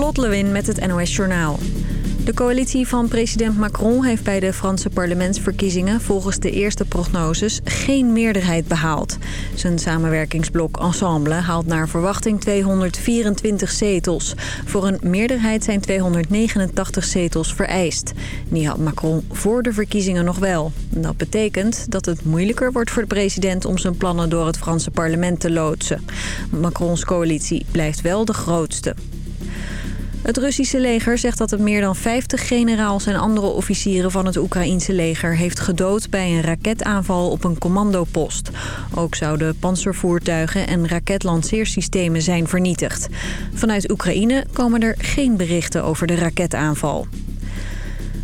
Lot met het NOS Journaal. De coalitie van president Macron heeft bij de Franse parlementsverkiezingen... volgens de eerste prognoses geen meerderheid behaald. Zijn samenwerkingsblok Ensemble haalt naar verwachting 224 zetels. Voor een meerderheid zijn 289 zetels vereist. Die had Macron voor de verkiezingen nog wel. Dat betekent dat het moeilijker wordt voor de president... om zijn plannen door het Franse parlement te loodsen. Macrons coalitie blijft wel de grootste. Het Russische leger zegt dat het meer dan 50 generaals en andere officieren van het Oekraïense leger heeft gedood bij een raketaanval op een commandopost. Ook zouden panzervoertuigen en raketlanceersystemen zijn vernietigd. Vanuit Oekraïne komen er geen berichten over de raketaanval.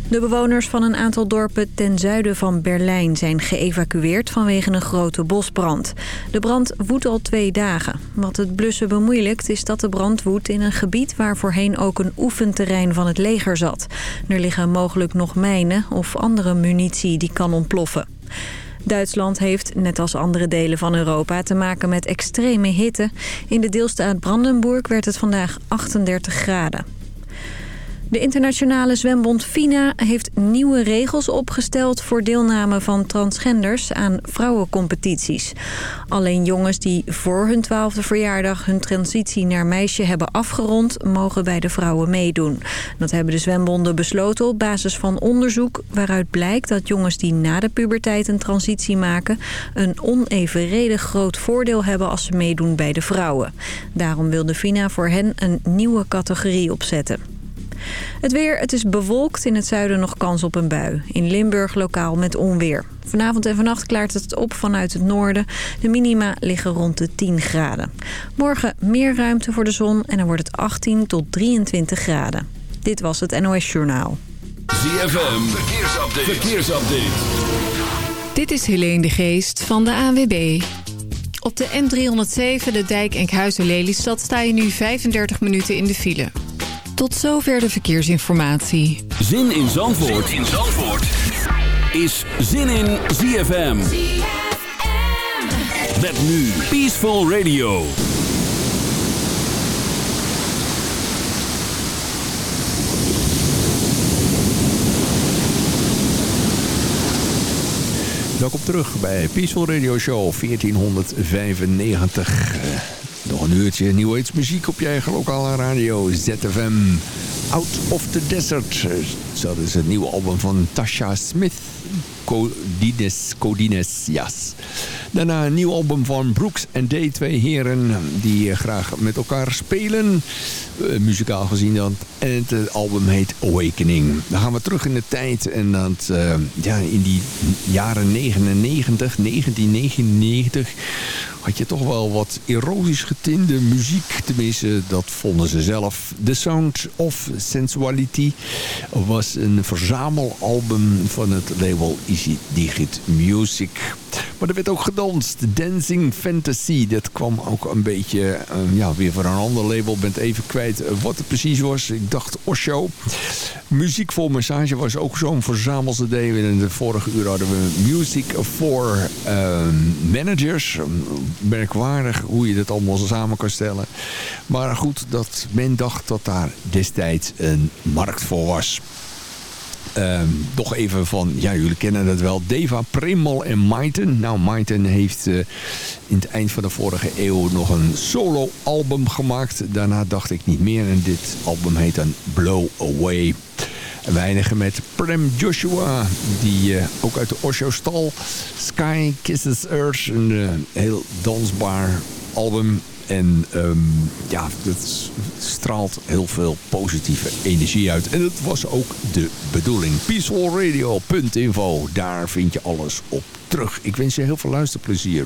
De bewoners van een aantal dorpen ten zuiden van Berlijn zijn geëvacueerd vanwege een grote bosbrand. De brand woedt al twee dagen. Wat het blussen bemoeilijkt is dat de brand woedt in een gebied waar voorheen ook een oefenterrein van het leger zat. Er liggen mogelijk nog mijnen of andere munitie die kan ontploffen. Duitsland heeft, net als andere delen van Europa, te maken met extreme hitte. In de deelstaat Brandenburg werd het vandaag 38 graden. De internationale zwembond FINA heeft nieuwe regels opgesteld... voor deelname van transgenders aan vrouwencompetities. Alleen jongens die voor hun twaalfde verjaardag... hun transitie naar meisje hebben afgerond... mogen bij de vrouwen meedoen. Dat hebben de zwembonden besloten op basis van onderzoek... waaruit blijkt dat jongens die na de puberteit een transitie maken... een onevenredig groot voordeel hebben als ze meedoen bij de vrouwen. Daarom wil de FINA voor hen een nieuwe categorie opzetten. Het weer, het is bewolkt. In het zuiden nog kans op een bui. In Limburg lokaal met onweer. Vanavond en vannacht klaart het op vanuit het noorden. De minima liggen rond de 10 graden. Morgen meer ruimte voor de zon en dan wordt het 18 tot 23 graden. Dit was het NOS Journaal. ZFM, verkeersupdate. verkeersupdate. Dit is Helene de Geest van de ANWB. Op de N307, de dijk Enkhuizen-Lelystad, sta je nu 35 minuten in de file. Tot zover de verkeersinformatie. Zin in Zandvoort, zin in Zandvoort. is Zin in ZFM. ZFM. Met nu Peaceful Radio. Welkom terug bij Peaceful Radio Show 1495. Nog een uurtje nieuwe muziek op je eigen lokale radio ZFM. Out of the Desert. Dat is het nieuwe album van Tasha Smith. Codines, Codines, yes. Daarna een nieuw album van Brooks en D. Twee heren die eh, graag met elkaar spelen. Uh, muzikaal gezien dan. En het album heet Awakening. Dan gaan we terug in de tijd. En dat, ja, in die jaren 99, 1999 had je toch wel wat erotisch getinde muziek. Tenminste, dat vonden ze zelf. The Sound of Sensuality was een verzamelalbum van het label Digit Music. Maar er werd ook gedanst. Dancing Fantasy. Dat kwam ook een beetje uh, ja, weer voor een ander label. bent even kwijt uh, wat het precies was. Ik dacht Osho. Muziek voor Massage was ook zo'n verzamelde In de vorige uur hadden we Music for uh, Managers. Merkwaardig hoe je dat allemaal samen kan stellen. Maar goed, dat men dacht dat daar destijds een markt voor was. Um, nog even van, ja jullie kennen dat wel, Deva Premal en Maiten. Nou, Maiten heeft uh, in het eind van de vorige eeuw nog een solo album gemaakt. Daarna dacht ik niet meer en dit album heet dan Blow Away. En we eindigen met Prem Joshua, die uh, ook uit de Osho-stal. Sky Kisses Earth, een uh, heel dansbaar album. En um, ja, het straalt heel veel positieve energie uit. En dat was ook de bedoeling. Peacefulradio.info, daar vind je alles op terug. Ik wens je heel veel luisterplezier.